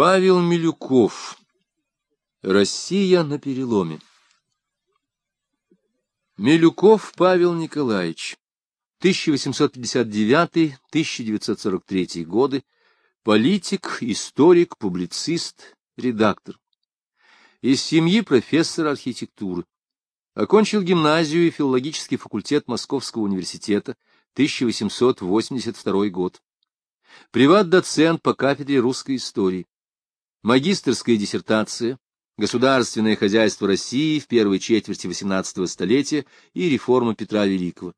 Павел Милюков. Россия на переломе. Милюков Павел Николаевич. 1859-1943 годы. Политик, историк, публицист, редактор. Из семьи профессора архитектуры. Окончил гимназию и филологический факультет Московского университета, 1882 год. Приват-доцент по кафедре русской истории. Магистрская диссертация «Государственное хозяйство России в первой четверти XVIII столетия и реформа Петра Великого».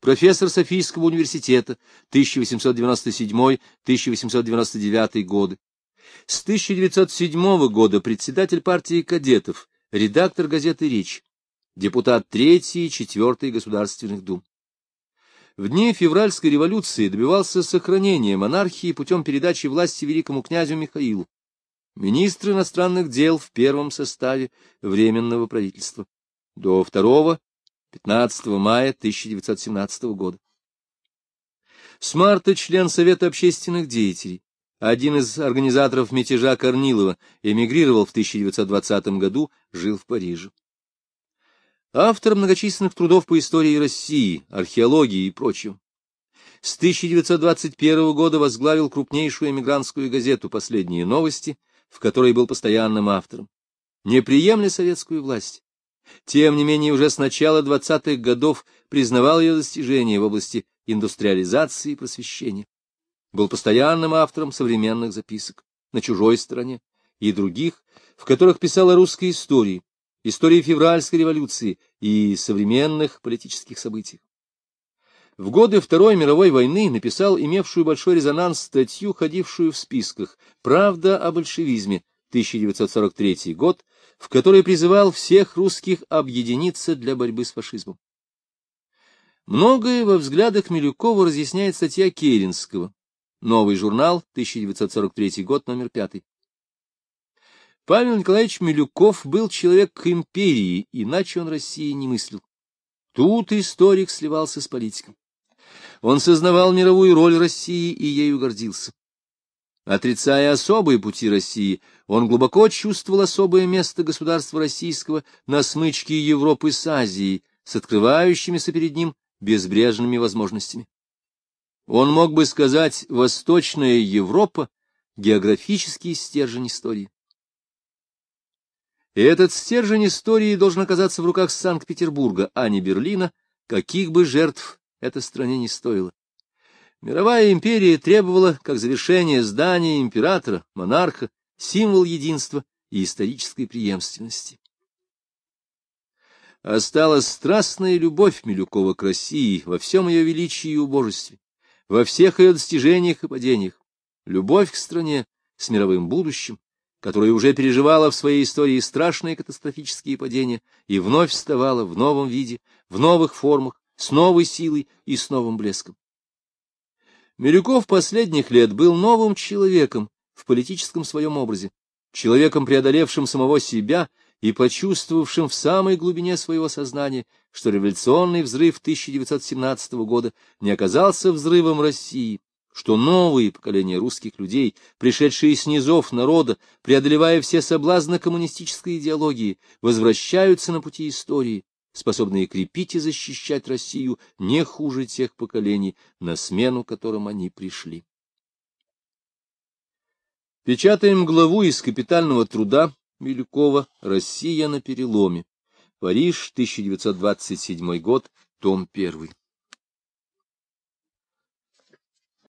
Профессор Софийского университета 1897-1899 годы. С 1907 года председатель партии кадетов, редактор газеты «Речь», депутат Третьей и Четвертой Государственных дум. В дни февральской революции добивался сохранения монархии путем передачи власти великому князю Михаилу министр иностранных дел в первом составе Временного правительства до 2-15 мая 1917 года. С марта член Совета общественных деятелей, один из организаторов мятежа Корнилова, эмигрировал в 1920 году, жил в Париже. Автор многочисленных трудов по истории России, археологии и прочего. С 1921 года возглавил крупнейшую эмигрантскую газету «Последние новости», в которой был постоянным автором, не приемля советскую власть. Тем не менее, уже с начала 20-х годов признавал ее достижения в области индустриализации и просвещения. Был постоянным автором современных записок на чужой стороне и других, в которых писал о русской истории, истории февральской революции и современных политических событиях. В годы Второй мировой войны написал имевшую большой резонанс статью, ходившую в списках «Правда о большевизме» 1943 год, в которой призывал всех русских объединиться для борьбы с фашизмом. Многое во взглядах Милюкова разъясняет статья Керенского. Новый журнал, 1943 год, номер 5. Павел Николаевич Милюков был человек империи, иначе он России не мыслил. Тут историк сливался с политиком. Он сознавал мировую роль России и ею гордился. Отрицая особые пути России, он глубоко чувствовал особое место государства российского на смычке Европы с Азией, с открывающимися перед ним безбрежными возможностями. Он мог бы сказать «Восточная Европа» — географический стержень истории. И этот стержень истории должен оказаться в руках Санкт-Петербурга, а не Берлина, каких бы жертв это стране не стоило. Мировая империя требовала, как завершение здания императора, монарха, символ единства и исторической преемственности. Осталась страстная любовь Милюкова к России во всем ее величии и убожестве, во всех ее достижениях и падениях, любовь к стране с мировым будущим, которая уже переживала в своей истории страшные катастрофические падения и вновь вставала в новом виде, в новых формах, с новой силой и с новым блеском. Милюков последних лет был новым человеком в политическом своем образе, человеком, преодолевшим самого себя и почувствовавшим в самой глубине своего сознания, что революционный взрыв 1917 года не оказался взрывом России, что новые поколения русских людей, пришедшие с низов народа, преодолевая все соблазны коммунистической идеологии, возвращаются на пути истории, способные крепить и защищать Россию не хуже тех поколений, на смену которым они пришли. Печатаем главу из капитального труда Милюкова «Россия на переломе». Париж, 1927 год, том 1.